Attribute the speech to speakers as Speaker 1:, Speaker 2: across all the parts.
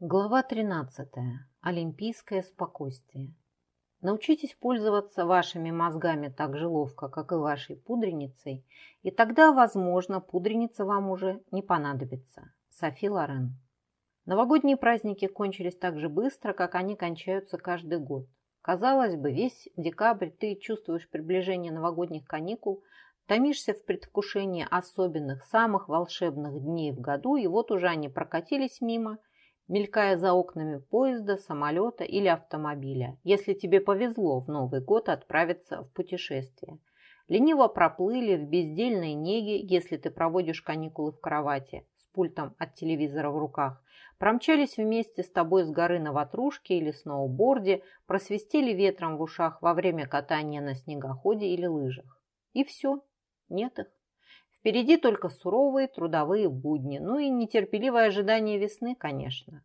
Speaker 1: Глава 13. Олимпийское спокойствие. Научитесь пользоваться вашими мозгами так же ловко, как и вашей пудреницей, и тогда, возможно, пудреница вам уже не понадобится. Софи Лорен. Новогодние праздники кончились так же быстро, как они кончаются каждый год. Казалось бы, весь декабрь ты чувствуешь приближение новогодних каникул, томишься в предвкушении особенных, самых волшебных дней в году, и вот уже они прокатились мимо – мелькая за окнами поезда, самолета или автомобиля, если тебе повезло в Новый год отправиться в путешествие. Лениво проплыли в бездельной неге, если ты проводишь каникулы в кровати с пультом от телевизора в руках, промчались вместе с тобой с горы на ватрушке или сноуборде, просвистели ветром в ушах во время катания на снегоходе или лыжах. И все, нет их. Впереди только суровые трудовые будни, ну и нетерпеливое ожидание весны, конечно.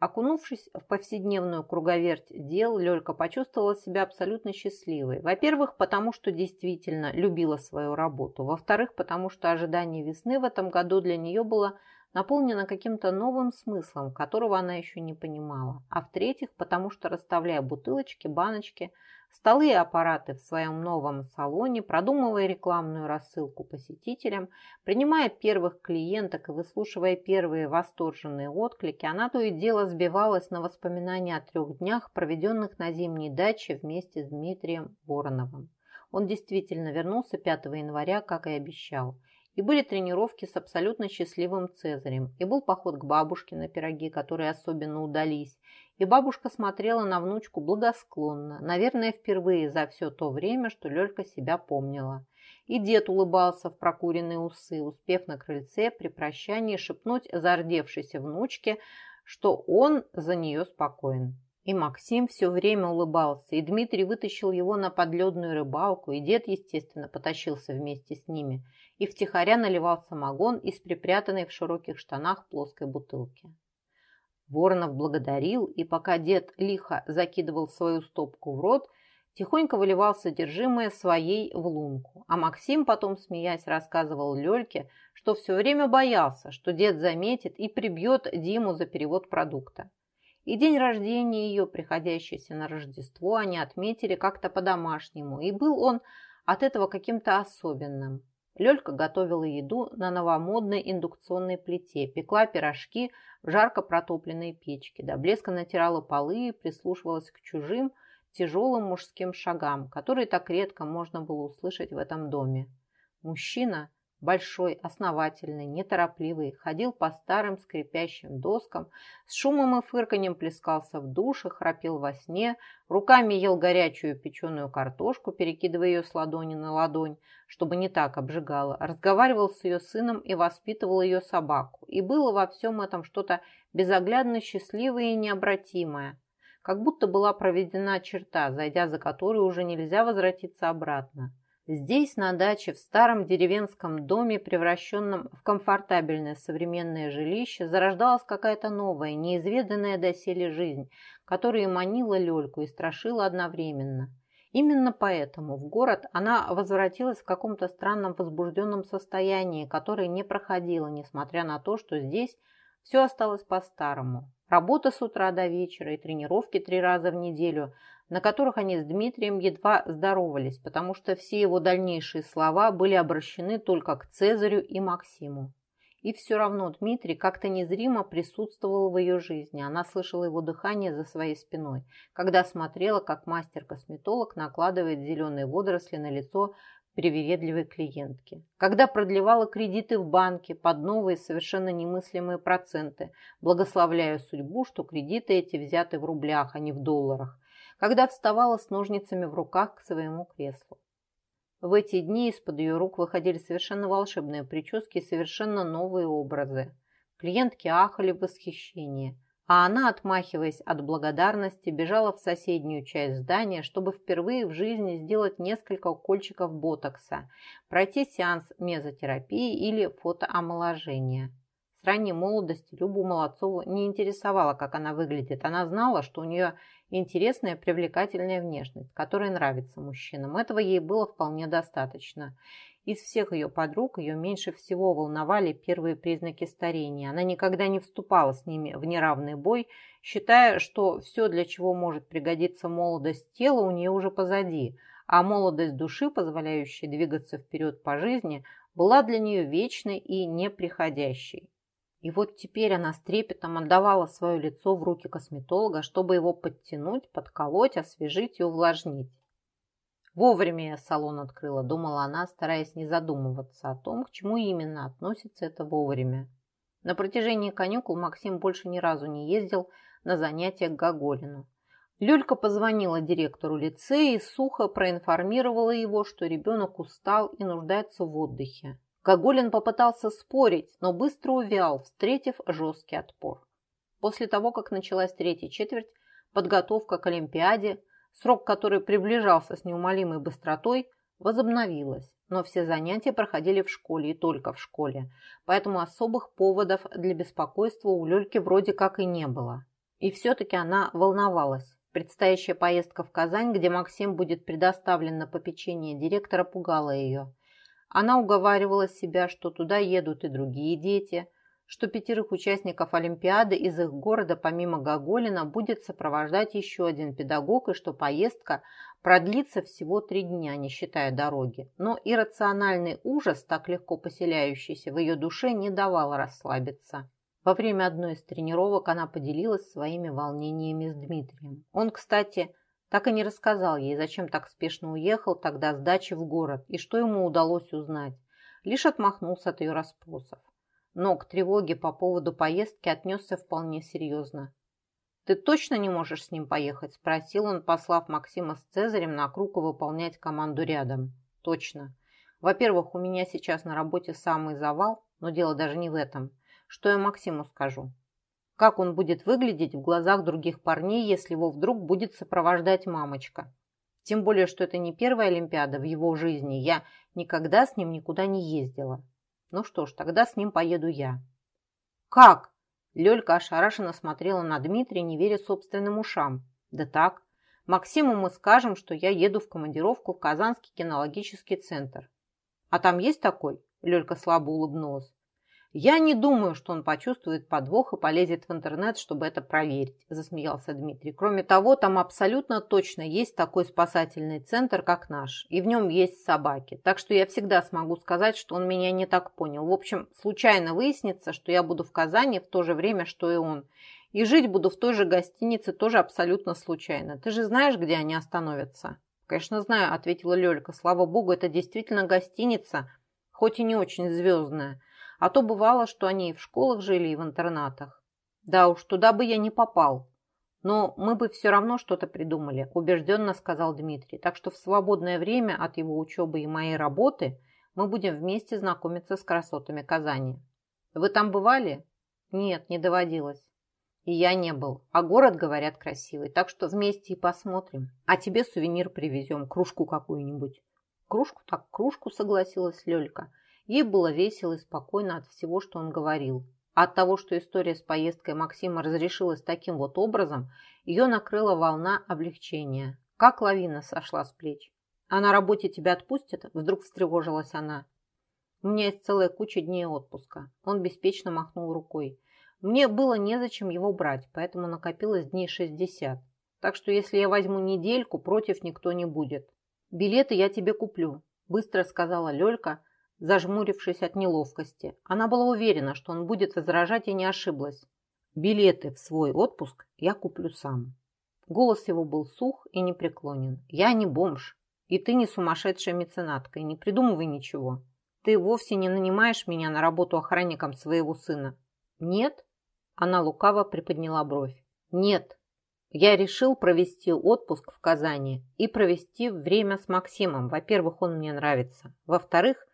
Speaker 1: Окунувшись в повседневную круговерть дел, Лёлька почувствовала себя абсолютно счастливой. Во-первых, потому что действительно любила свою работу. Во-вторых, потому что ожидание весны в этом году для нее было наполнена каким-то новым смыслом, которого она еще не понимала. А в-третьих, потому что, расставляя бутылочки, баночки, столы и аппараты в своем новом салоне, продумывая рекламную рассылку посетителям, принимая первых клиенток и выслушивая первые восторженные отклики, она то и дело сбивалась на воспоминания о трех днях, проведенных на зимней даче вместе с Дмитрием Вороновым. Он действительно вернулся 5 января, как и обещал – и были тренировки с абсолютно счастливым Цезарем, и был поход к бабушке на пироги, которые особенно удались, и бабушка смотрела на внучку благосклонно, наверное, впервые за все то время, что Лёлька себя помнила. И дед улыбался в прокуренные усы, успев на крыльце при прощании шепнуть зардевшейся внучке, что он за нее спокоен. И Максим все время улыбался, и Дмитрий вытащил его на подледную рыбалку, и дед, естественно, потащился вместе с ними – и втихаря наливал самогон из припрятанной в широких штанах плоской бутылки. Воронов благодарил, и пока дед лихо закидывал свою стопку в рот, тихонько выливал содержимое своей в лунку. А Максим потом, смеясь, рассказывал Лёльке, что все время боялся, что дед заметит и прибьет Диму за перевод продукта. И день рождения ее, приходящийся на Рождество, они отметили как-то по-домашнему, и был он от этого каким-то особенным. Лёлька готовила еду на новомодной индукционной плите, пекла пирожки в жарко протопленной печке, до блеска натирала полы и прислушивалась к чужим тяжелым мужским шагам, которые так редко можно было услышать в этом доме. Мужчина Большой, основательный, неторопливый, ходил по старым скрипящим доскам, с шумом и фырканьем плескался в душе, храпел во сне, руками ел горячую печеную картошку, перекидывая ее с ладони на ладонь, чтобы не так обжигало, разговаривал с ее сыном и воспитывал ее собаку. И было во всем этом что-то безоглядно счастливое и необратимое, как будто была проведена черта, зайдя за которую уже нельзя возвратиться обратно. Здесь, на даче, в старом деревенском доме, превращенном в комфортабельное современное жилище, зарождалась какая-то новая, неизведанная доселе жизнь, которая манила Лёльку и страшила одновременно. Именно поэтому в город она возвратилась в каком-то странном возбужденном состоянии, которое не проходило, несмотря на то, что здесь все осталось по-старому. Работа с утра до вечера и тренировки три раза в неделю – на которых они с Дмитрием едва здоровались, потому что все его дальнейшие слова были обращены только к Цезарю и Максиму. И все равно Дмитрий как-то незримо присутствовал в ее жизни. Она слышала его дыхание за своей спиной, когда смотрела, как мастер-косметолог накладывает зеленые водоросли на лицо привередливой клиентки. Когда продлевала кредиты в банке под новые совершенно немыслимые проценты, благословляя судьбу, что кредиты эти взяты в рублях, а не в долларах, когда вставала с ножницами в руках к своему креслу. В эти дни из-под ее рук выходили совершенно волшебные прически и совершенно новые образы. Клиентки ахали в восхищении, а она, отмахиваясь от благодарности, бежала в соседнюю часть здания, чтобы впервые в жизни сделать несколько укольчиков ботокса, пройти сеанс мезотерапии или фотоомоложения. С ранней молодости Любу Молодцову не интересовало, как она выглядит. Она знала, что у нее интересная, привлекательная внешность, которая нравится мужчинам. Этого ей было вполне достаточно. Из всех ее подруг ее меньше всего волновали первые признаки старения. Она никогда не вступала с ними в неравный бой, считая, что все, для чего может пригодиться молодость тела, у нее уже позади, а молодость души, позволяющая двигаться вперед по жизни, была для нее вечной и неприходящей. И вот теперь она с трепетом отдавала свое лицо в руки косметолога, чтобы его подтянуть, подколоть, освежить и увлажнить. Вовремя я салон открыла, думала она, стараясь не задумываться о том, к чему именно относится это вовремя. На протяжении каникул Максим больше ни разу не ездил на занятия к Гоголину. Люлька позвонила директору лицея и сухо проинформировала его, что ребенок устал и нуждается в отдыхе. Гоголин попытался спорить, но быстро увял, встретив жесткий отпор. После того, как началась третья четверть, подготовка к Олимпиаде, срок которой приближался с неумолимой быстротой, возобновилась, но все занятия проходили в школе и только в школе, поэтому особых поводов для беспокойства у Лёльки вроде как и не было. И все-таки она волновалась. Предстоящая поездка в Казань, где Максим будет предоставлен на попечение директора, пугала ее. Она уговаривала себя, что туда едут и другие дети, что пятерых участников Олимпиады из их города помимо Гоголина будет сопровождать еще один педагог и что поездка продлится всего три дня, не считая дороги. Но иррациональный ужас, так легко поселяющийся в ее душе, не давал расслабиться. Во время одной из тренировок она поделилась своими волнениями с Дмитрием. Он, кстати, так и не рассказал ей, зачем так спешно уехал тогда с дачи в город и что ему удалось узнать. Лишь отмахнулся от ее расспросов. Но к тревоге по поводу поездки отнесся вполне серьезно. «Ты точно не можешь с ним поехать?» – спросил он, послав Максима с Цезарем на круг выполнять команду рядом. «Точно. Во-первых, у меня сейчас на работе самый завал, но дело даже не в этом. Что я Максиму скажу? Как он будет выглядеть в глазах других парней, если его вдруг будет сопровождать мамочка? Тем более, что это не первая Олимпиада в его жизни. Я никогда с ним никуда не ездила. Ну что ж, тогда с ним поеду я. Как? Лёлька ошарашенно смотрела на Дмитрия, не веря собственным ушам. Да так. Максиму мы скажем, что я еду в командировку в Казанский кинологический центр. А там есть такой? Лёлька слабо улыбнулась. «Я не думаю, что он почувствует подвох и полезет в интернет, чтобы это проверить», – засмеялся Дмитрий. «Кроме того, там абсолютно точно есть такой спасательный центр, как наш, и в нем есть собаки. Так что я всегда смогу сказать, что он меня не так понял. В общем, случайно выяснится, что я буду в Казани в то же время, что и он. И жить буду в той же гостинице тоже абсолютно случайно. Ты же знаешь, где они остановятся?» «Конечно знаю», – ответила Лёлька. «Слава богу, это действительно гостиница, хоть и не очень звездная». А то бывало, что они и в школах жили, и в интернатах. Да уж, туда бы я не попал. Но мы бы все равно что-то придумали, убежденно сказал Дмитрий. Так что в свободное время от его учебы и моей работы мы будем вместе знакомиться с красотами Казани. Вы там бывали? Нет, не доводилось. И я не был. А город, говорят, красивый. Так что вместе и посмотрим. А тебе сувенир привезем, кружку какую-нибудь. Кружку так кружку, согласилась Лёлька. Ей было весело и спокойно от всего, что он говорил. А от того, что история с поездкой Максима разрешилась таким вот образом, ее накрыла волна облегчения. Как лавина сошла с плеч. «А на работе тебя отпустят?» – вдруг встревожилась она. «У меня есть целая куча дней отпуска». Он беспечно махнул рукой. «Мне было незачем его брать, поэтому накопилось дней шестьдесят. Так что если я возьму недельку, против никто не будет. Билеты я тебе куплю», – быстро сказала Лёлька, зажмурившись от неловкости. Она была уверена, что он будет возражать и не ошиблась. «Билеты в свой отпуск я куплю сам». Голос его был сух и непреклонен. «Я не бомж, и ты не сумасшедшая меценатка, и не придумывай ничего. Ты вовсе не нанимаешь меня на работу охранником своего сына». «Нет?» Она лукаво приподняла бровь. «Нет, я решил провести отпуск в Казани и провести время с Максимом. Во-первых, он мне нравится. Во-вторых,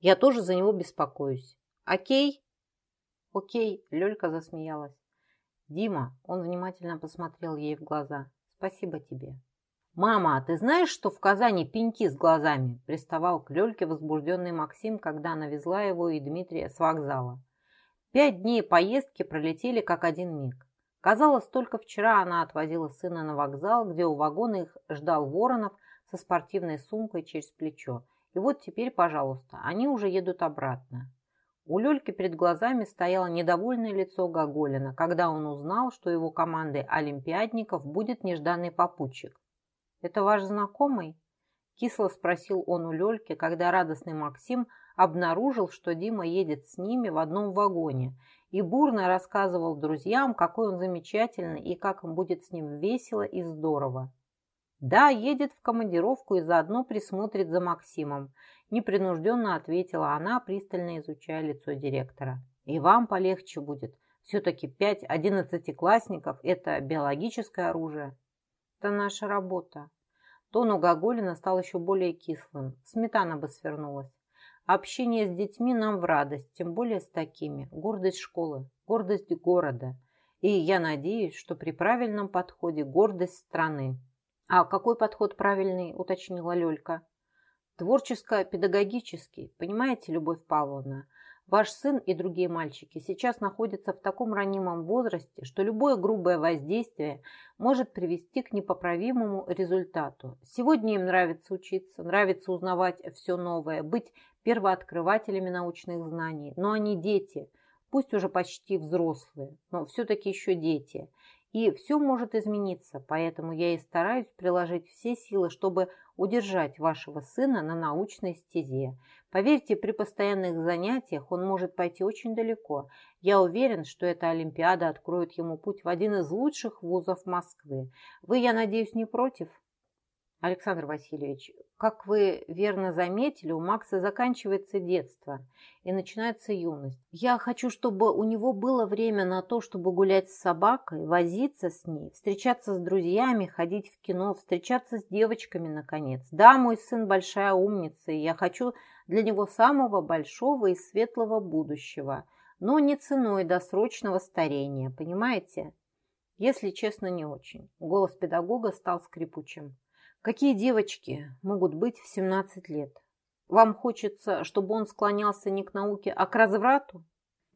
Speaker 1: я тоже за него беспокоюсь. Окей? Окей, Лёлька засмеялась. Дима, он внимательно посмотрел ей в глаза. Спасибо тебе. «Мама, а ты знаешь, что в Казани пеньки с глазами?» Приставал к Лёльке возбужденный Максим, когда она везла его и Дмитрия с вокзала. Пять дней поездки пролетели как один миг. Казалось, только вчера она отвозила сына на вокзал, где у вагона их ждал Воронов со спортивной сумкой через плечо И вот теперь, пожалуйста, они уже едут обратно. У Лёльки перед глазами стояло недовольное лицо Гоголина, когда он узнал, что его командой олимпиадников будет нежданный попутчик. «Это ваш знакомый?» Кисло спросил он у Лёльки, когда радостный Максим обнаружил, что Дима едет с ними в одном вагоне и бурно рассказывал друзьям, какой он замечательный и как им будет с ним весело и здорово. «Да, едет в командировку и заодно присмотрит за Максимом», непринужденно ответила она, пристально изучая лицо директора. «И вам полегче будет. Все-таки пять одиннадцатиклассников – это биологическое оружие». «Это наша работа», Тон у Гоголина стал еще более кислым. Сметана бы свернулась. Общение с детьми нам в радость, тем более с такими. Гордость школы, гордость города. И я надеюсь, что при правильном подходе гордость страны. А какой подход правильный, уточнила Лёлька. Творческо-педагогический, понимаете, Любовь Павловна? Ваш сын и другие мальчики сейчас находятся в таком ранимом возрасте, что любое грубое воздействие может привести к непоправимому результату. Сегодня им нравится учиться, нравится узнавать все новое, быть первооткрывателями научных знаний. Но они дети, пусть уже почти взрослые, но все-таки еще дети. И все может измениться, поэтому я и стараюсь приложить все силы, чтобы удержать вашего сына на научной стезе. Поверьте, при постоянных занятиях он может пойти очень далеко. Я уверен, что эта Олимпиада откроет ему путь в один из лучших вузов Москвы. Вы, я надеюсь, не против? Александр Васильевич, как вы верно заметили, у Макса заканчивается детство и начинается юность. Я хочу, чтобы у него было время на то, чтобы гулять с собакой, возиться с ней, встречаться с друзьями, ходить в кино, встречаться с девочками, наконец. Да, мой сын большая умница, и я хочу для него самого большого и светлого будущего, но не ценой досрочного старения, понимаете? Если честно, не очень. Голос педагога стал скрипучим. Какие девочки могут быть в 17 лет? Вам хочется, чтобы он склонялся не к науке, а к разврату?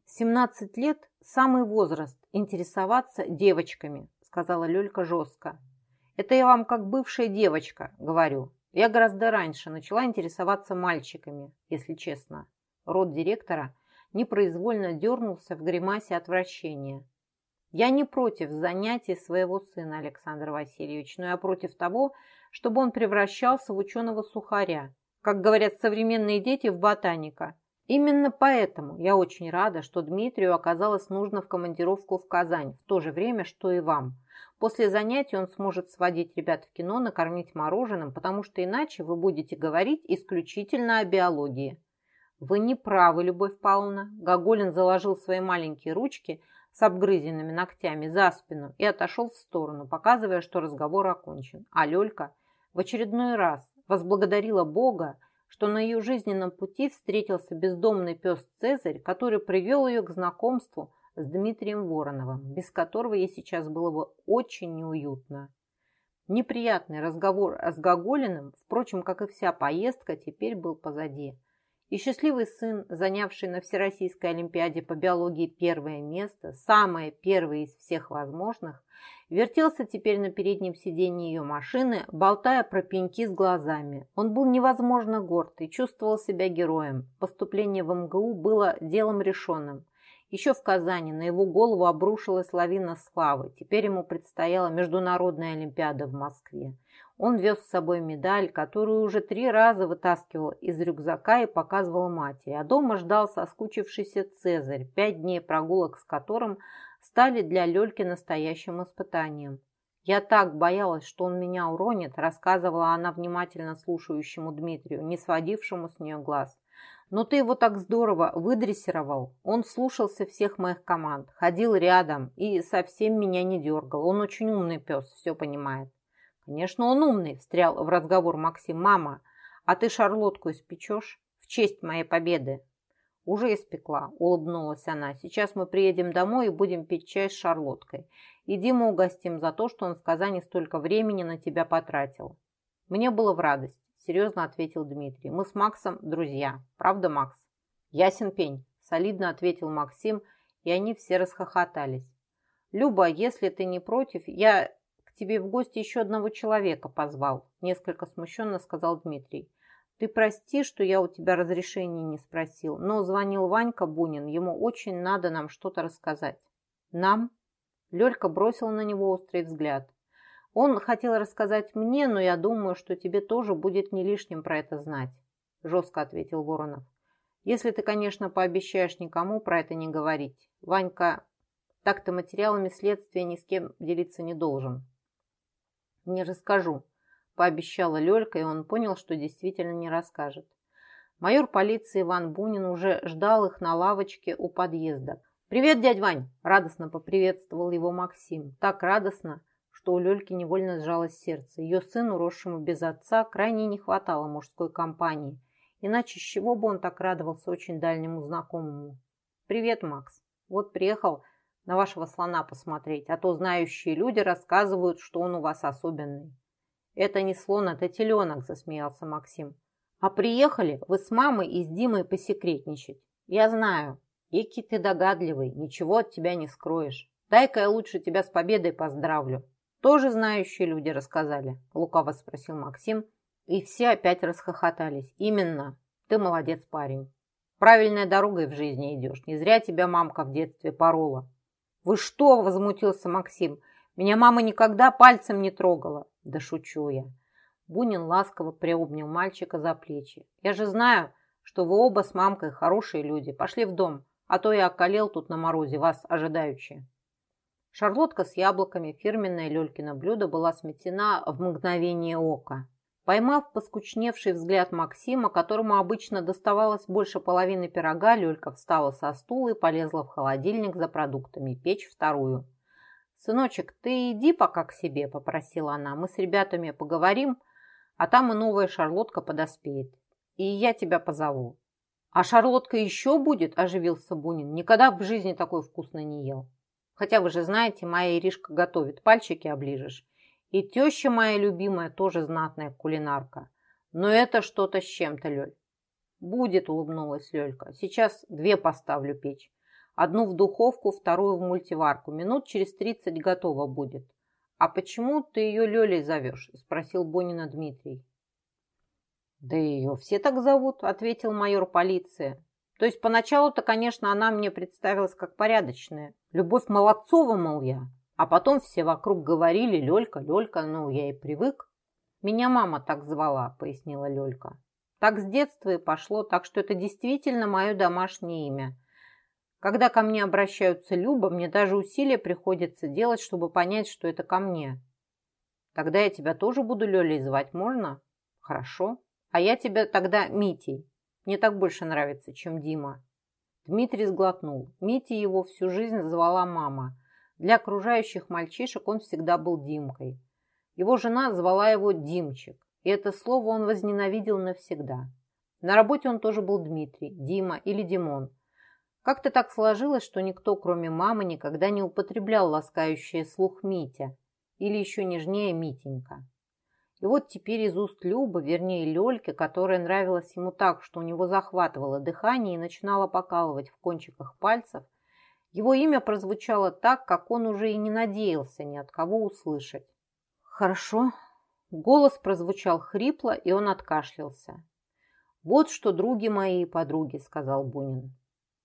Speaker 1: 17 лет – самый возраст интересоваться девочками, сказала Лёлька жестко. Это я вам как бывшая девочка говорю. Я гораздо раньше начала интересоваться мальчиками, если честно. Рот директора непроизвольно дернулся в гримасе отвращения. Я не против занятий своего сына, Александр Васильевич, но я против того, чтобы он превращался в ученого сухаря, как говорят современные дети в ботаника. Именно поэтому я очень рада, что Дмитрию оказалось нужно в командировку в Казань, в то же время, что и вам. После занятий он сможет сводить ребят в кино, накормить мороженым, потому что иначе вы будете говорить исключительно о биологии. Вы не правы, Любовь Павловна. Гоголин заложил свои маленькие ручки с обгрызенными ногтями за спину и отошел в сторону, показывая, что разговор окончен. А Лёлька в очередной раз возблагодарила Бога, что на ее жизненном пути встретился бездомный пес Цезарь, который привел ее к знакомству с Дмитрием Вороновым, без которого ей сейчас было бы очень неуютно. Неприятный разговор с Гоголиным, впрочем, как и вся поездка, теперь был позади и счастливый сын, занявший на Всероссийской Олимпиаде по биологии первое место, самое первое из всех возможных, вертелся теперь на переднем сиденье ее машины, болтая про пеньки с глазами. Он был невозможно горд и чувствовал себя героем. Поступление в МГУ было делом решенным. Еще в Казани на его голову обрушилась лавина славы. Теперь ему предстояла Международная Олимпиада в Москве. Он вез с собой медаль, которую уже три раза вытаскивал из рюкзака и показывал матери, а дома ждал соскучившийся Цезарь, пять дней прогулок с которым стали для Лёльки настоящим испытанием. «Я так боялась, что он меня уронит», рассказывала она внимательно слушающему Дмитрию, не сводившему с нее глаз. «Но ты его так здорово выдрессировал. Он слушался всех моих команд, ходил рядом и совсем меня не дергал. Он очень умный пес, все понимает». «Конечно, он умный», – встрял в разговор Максим. «Мама, а ты шарлотку испечешь в честь моей победы?» «Уже испекла», – улыбнулась она. «Сейчас мы приедем домой и будем пить чай с шарлоткой. И Диму угостим за то, что он в Казани столько времени на тебя потратил». «Мне было в радость», – серьезно ответил Дмитрий. «Мы с Максом друзья. Правда, Макс?» «Ясен пень», – солидно ответил Максим, и они все расхохотались. «Люба, если ты не против, я тебе в гости еще одного человека позвал», – несколько смущенно сказал Дмитрий. Ты прости, что я у тебя разрешения не спросил, но звонил Ванька Бунин, ему очень надо нам что-то рассказать. Нам? Лёлька бросил на него острый взгляд. Он хотел рассказать мне, но я думаю, что тебе тоже будет не лишним про это знать, жестко ответил Воронов. Если ты, конечно, пообещаешь никому про это не говорить. Ванька так-то материалами следствия ни с кем делиться не должен. Не расскажу, пообещала Лёлька, и он понял, что действительно не расскажет. Майор полиции Иван Бунин уже ждал их на лавочке у подъезда. «Привет, дядь Вань!» – радостно поприветствовал его Максим. Так радостно, что у Лёльки невольно сжалось сердце. Ее сыну, росшему без отца, крайне не хватало мужской компании. Иначе с чего бы он так радовался очень дальнему знакомому? «Привет, Макс. Вот приехал на вашего слона посмотреть, а то знающие люди рассказывают, что он у вас особенный». «Это не слон, это теленок», – засмеялся Максим. «А приехали вы с мамой и с Димой посекретничать. Я знаю. Эки ты догадливый, ничего от тебя не скроешь. Дай-ка я лучше тебя с победой поздравлю». «Тоже знающие люди рассказали?» – лукаво спросил Максим. И все опять расхохотались. «Именно. Ты молодец, парень. Правильной дорогой в жизни идешь. Не зря тебя мамка в детстве порола». «Вы что?» – возмутился Максим. «Меня мама никогда пальцем не трогала». Да шучу я. Бунин ласково приобнял мальчика за плечи. Я же знаю, что вы оба с мамкой хорошие люди. Пошли в дом, а то я околел тут на морозе, вас ожидающие. Шарлотка с яблоками, фирменное Лёлькино блюдо, была сметена в мгновение ока. Поймав поскучневший взгляд Максима, которому обычно доставалось больше половины пирога, Лёлька встала со стула и полезла в холодильник за продуктами, печь вторую. «Сыночек, ты иди пока к себе», – попросила она. «Мы с ребятами поговорим, а там и новая Шарлотка подоспеет. И я тебя позову». «А Шарлотка еще будет?» – оживился Бунин. «Никогда в жизни такой вкусно не ел. Хотя вы же знаете, моя Иришка готовит, пальчики оближешь. И теща моя любимая тоже знатная кулинарка. Но это что-то с чем-то, Лёль». «Будет», – улыбнулась Лёлька. «Сейчас две поставлю печь. Одну в духовку, вторую в мультиварку. Минут через тридцать готово будет. «А почему ты ее Лёлей зовешь?» – спросил Бонина Дмитрий. «Да ее все так зовут», – ответил майор полиции. «То есть поначалу-то, конечно, она мне представилась как порядочная. Любовь Молодцова, мол, я. А потом все вокруг говорили «Лёлька, Лёлька», ну, я и привык. «Меня мама так звала», – пояснила Лёлька. «Так с детства и пошло, так что это действительно мое домашнее имя. Когда ко мне обращаются Люба, мне даже усилия приходится делать, чтобы понять, что это ко мне. Тогда я тебя тоже буду Лёлей звать, можно? Хорошо. А я тебя тогда Митей. Мне так больше нравится, чем Дима. Дмитрий сглотнул. Мити его всю жизнь звала мама. Для окружающих мальчишек он всегда был Димкой. Его жена звала его Димчик, и это слово он возненавидел навсегда. На работе он тоже был Дмитрий, Дима или Димон – как-то так сложилось, что никто, кроме мамы, никогда не употреблял ласкающее слух Митя или еще нежнее Митенька. И вот теперь из уст Любы, вернее Лёльки, которая нравилась ему так, что у него захватывало дыхание и начинало покалывать в кончиках пальцев, его имя прозвучало так, как он уже и не надеялся ни от кого услышать. «Хорошо». Голос прозвучал хрипло, и он откашлялся. «Вот что, други мои и подруги», — сказал Бунин.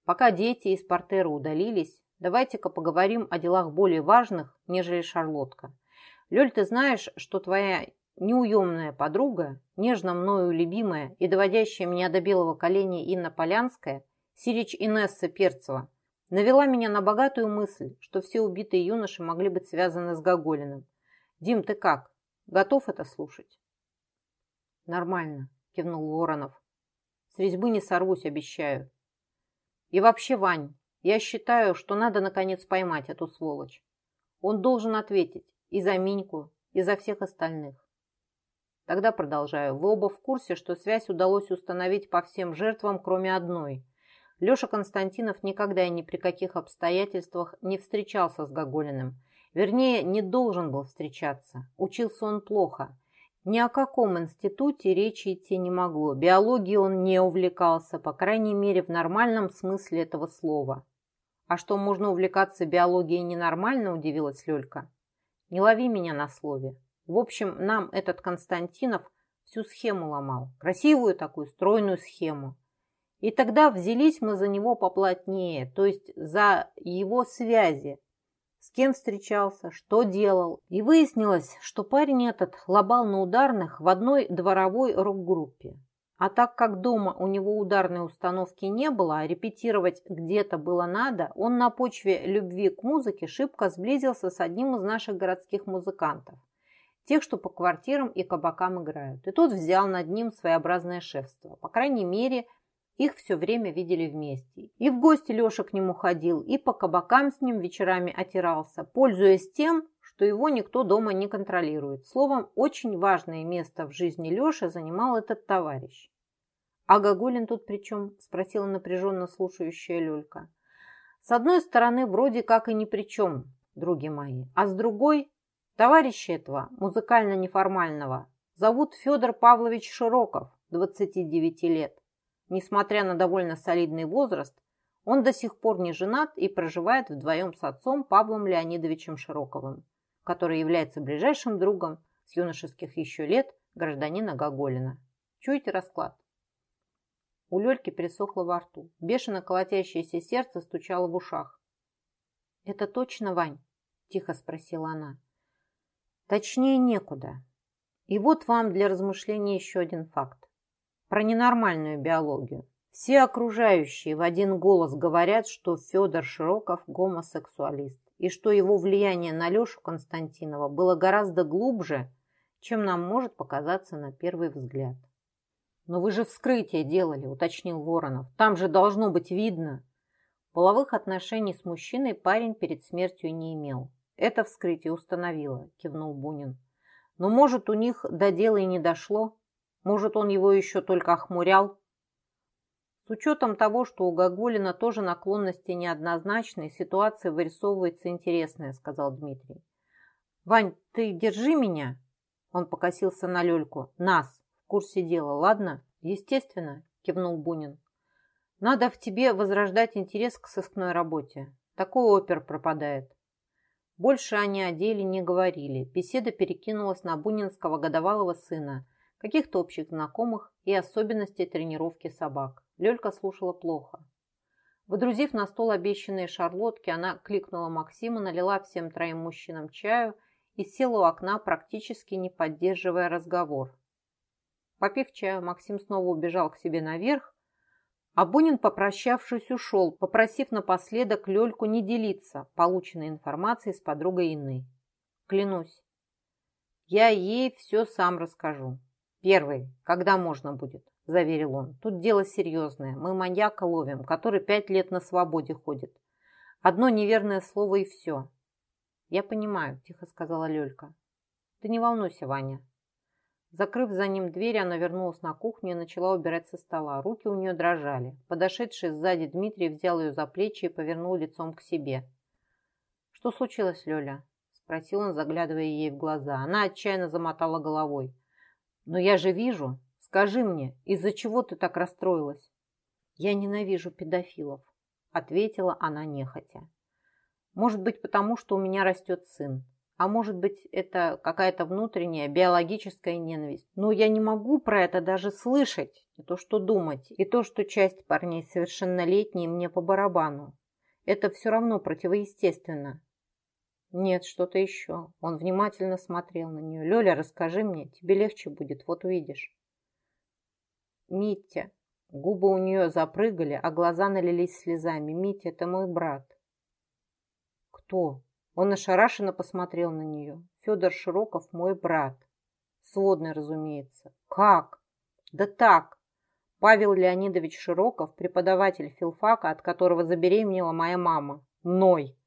Speaker 1: Пока дети из портера удалились, давайте-ка поговорим о делах более важных, нежели Шарлотка. Лёль, ты знаешь, что твоя неуемная подруга, нежно мною любимая и доводящая меня до белого коленя Инна Полянская, Сирич Инесса Перцева, навела меня на богатую мысль, что все убитые юноши могли быть связаны с Гоголиным. Дим, ты как? Готов это слушать? Нормально, кивнул Воронов. С резьбы не сорвусь, обещаю. И вообще, Вань, я считаю, что надо наконец поймать эту сволочь. Он должен ответить и за Миньку, и за всех остальных. Тогда продолжаю. Вы оба в курсе, что связь удалось установить по всем жертвам, кроме одной. Леша Константинов никогда и ни при каких обстоятельствах не встречался с Гоголиным. Вернее, не должен был встречаться. Учился он плохо – ни о каком институте речи идти не могло. Биологией он не увлекался, по крайней мере, в нормальном смысле этого слова. «А что, можно увлекаться биологией ненормально?» – удивилась Лёлька. «Не лови меня на слове. В общем, нам этот Константинов Всю схему ломал. Красивую такую, стройную схему. И тогда взялись мы за него поплотнее, то есть за его связи. С кем встречался, что делал. И выяснилось, что парень этот лобал на ударных в одной дворовой рок-группе. А так как дома у него ударной установки не было, а репетировать где-то было надо, он на почве любви к музыке шибко сблизился с одним из наших городских музыкантов. Тех, что по квартирам и кабакам играют. И тот взял над ним своеобразное шефство. По крайней мере, их все время видели вместе. И в гости Леша к нему ходил, и по кабакам с ним вечерами отирался, пользуясь тем, что его никто дома не контролирует. Словом, очень важное место в жизни Леши занимал этот товарищ. «А Гагулин тут при чем?» – спросила напряженно слушающая Лёлька. «С одной стороны, вроде как и ни при чем, други мои, а с другой – товарища этого, музыкально-неформального, зовут Федор Павлович Широков, 29 лет. Несмотря на довольно солидный возраст, он до сих пор не женат и проживает вдвоем с отцом Павлом Леонидовичем Широковым который является ближайшим другом с юношеских еще лет гражданина Гоголина. Чуете расклад? У Лёльки пересохло во рту. Бешено колотящееся сердце стучало в ушах. «Это точно, Вань?» – тихо спросила она. «Точнее некуда. И вот вам для размышления еще один факт. Про ненормальную биологию. Все окружающие в один голос говорят, что Федор Широков гомосексуалист и что его влияние на Лешу Константинова было гораздо глубже, чем нам может показаться на первый взгляд. «Но вы же вскрытие делали», — уточнил Воронов. «Там же должно быть видно». Половых отношений с мужчиной парень перед смертью не имел. «Это вскрытие установило», — кивнул Бунин. «Но, может, у них до дела и не дошло? Может, он его еще только охмурял?» С учетом того, что у Гогулина тоже наклонности неоднозначные, ситуация вырисовывается интересная, сказал Дмитрий. Вань, ты держи меня. Он покосился на Лёльку. Нас, в курсе дела, ладно? Естественно, кивнул Бунин. Надо в тебе возрождать интерес к сыскной работе. Такой опер пропадает. Больше они о деле не говорили. Беседа перекинулась на бунинского годовалого сына, каких-то общих знакомых и особенностей тренировки собак. Лёлька слушала плохо. Водрузив на стол обещанные шарлотки, она кликнула Максима, налила всем троим мужчинам чаю и села у окна, практически не поддерживая разговор. Попив чаю, Максим снова убежал к себе наверх, а Бунин, попрощавшись, ушел, попросив напоследок Лёльку не делиться полученной информацией с подругой Инной. Клянусь, я ей все сам расскажу. Первый, когда можно будет заверил он. «Тут дело серьезное. Мы маньяка ловим, который пять лет на свободе ходит. Одно неверное слово и все». «Я понимаю», – тихо сказала Лёлька. «Ты не волнуйся, Ваня». Закрыв за ним дверь, она вернулась на кухню и начала убирать со стола. Руки у нее дрожали. Подошедший сзади Дмитрий взял ее за плечи и повернул лицом к себе. «Что случилось, Лёля?» – спросил он, заглядывая ей в глаза. Она отчаянно замотала головой. «Но я же вижу», Скажи мне, из-за чего ты так расстроилась? Я ненавижу педофилов, ответила она нехотя. Может быть, потому что у меня растет сын. А может быть, это какая-то внутренняя биологическая ненависть. Но я не могу про это даже слышать, не то что думать. И то, что часть парней совершеннолетние мне по барабану. Это все равно противоестественно. Нет, что-то еще. Он внимательно смотрел на нее. Лёля, расскажи мне, тебе легче будет, вот увидишь. Митя. Губы у нее запрыгали, а глаза налились слезами. Митя, это мой брат. Кто? Он ошарашенно посмотрел на нее. Федор Широков мой брат. Сводный, разумеется. Как? Да так. Павел Леонидович Широков, преподаватель филфака, от которого забеременела моя мама. Мной.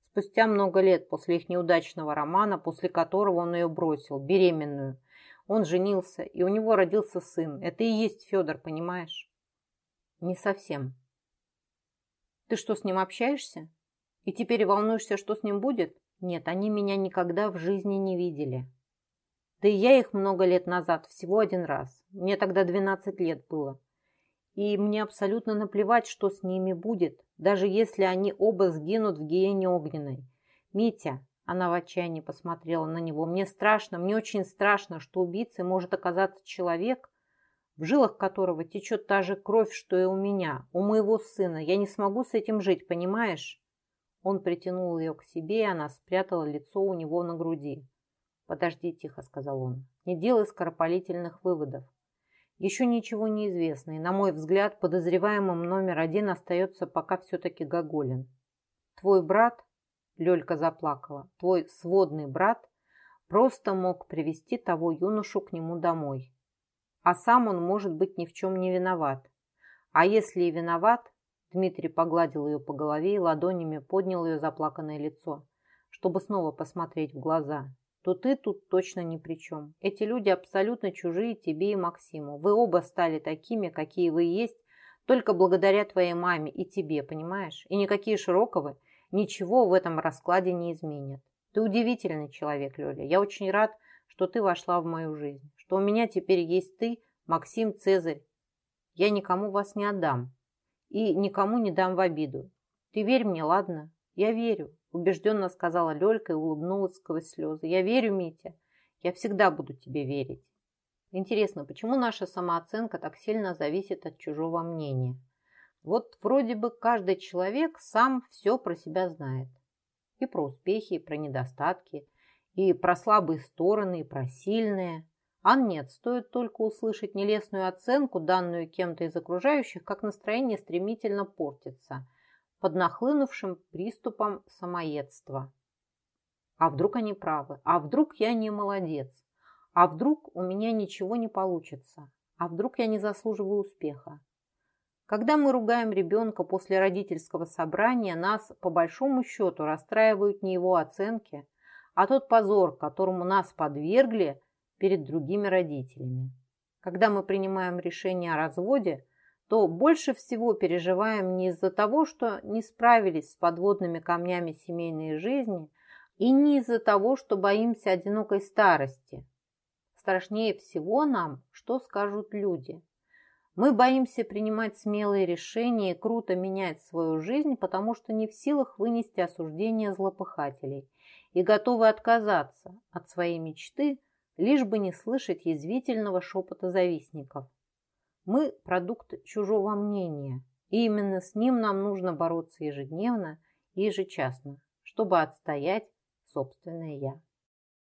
Speaker 1: Спустя много лет после их неудачного романа, после которого он ее бросил, беременную, он женился, и у него родился сын. Это и есть Федор, понимаешь? Не совсем. Ты что, с ним общаешься? И теперь волнуешься, что с ним будет? Нет, они меня никогда в жизни не видели. Да и я их много лет назад, всего один раз. Мне тогда 12 лет было. И мне абсолютно наплевать, что с ними будет, даже если они оба сгинут в гиене огненной. Митя, Она в отчаянии посмотрела на него. «Мне страшно, мне очень страшно, что убийцей может оказаться человек, в жилах которого течет та же кровь, что и у меня, у моего сына. Я не смогу с этим жить, понимаешь?» Он притянул ее к себе, и она спрятала лицо у него на груди. «Подожди, тихо», — сказал он. «Не делай скоропалительных выводов. Еще ничего не известно, и, на мой взгляд, подозреваемым номер один остается пока все-таки Гоголин. Твой брат Лёлька заплакала. Твой сводный брат просто мог привести того юношу к нему домой. А сам он, может быть, ни в чем не виноват. А если и виноват, Дмитрий погладил ее по голове и ладонями поднял ее заплаканное лицо, чтобы снова посмотреть в глаза, то ты тут точно ни при чем. Эти люди абсолютно чужие тебе и Максиму. Вы оба стали такими, какие вы есть, только благодаря твоей маме и тебе, понимаешь? И никакие Широковы ничего в этом раскладе не изменит. Ты удивительный человек, Лёля. Я очень рад, что ты вошла в мою жизнь, что у меня теперь есть ты, Максим Цезарь. Я никому вас не отдам и никому не дам в обиду. Ты верь мне, ладно? Я верю, убежденно сказала Лёлька и улыбнулась сквозь слезы. Я верю, Митя. Я всегда буду тебе верить. Интересно, почему наша самооценка так сильно зависит от чужого мнения? Вот вроде бы каждый человек сам все про себя знает. И про успехи, и про недостатки, и про слабые стороны, и про сильные. А нет, стоит только услышать нелестную оценку, данную кем-то из окружающих, как настроение стремительно портится под нахлынувшим приступом самоедства. А вдруг они правы? А вдруг я не молодец? А вдруг у меня ничего не получится? А вдруг я не заслуживаю успеха? Когда мы ругаем ребенка после родительского собрания, нас по большому счету расстраивают не его оценки, а тот позор, которому нас подвергли перед другими родителями. Когда мы принимаем решение о разводе, то больше всего переживаем не из-за того, что не справились с подводными камнями семейной жизни, и не из-за того, что боимся одинокой старости. Страшнее всего нам, что скажут люди – мы боимся принимать смелые решения и круто менять свою жизнь, потому что не в силах вынести осуждение злопыхателей и готовы отказаться от своей мечты, лишь бы не слышать язвительного шепота завистников. Мы – продукт чужого мнения, и именно с ним нам нужно бороться ежедневно и ежечасно, чтобы отстоять собственное «я».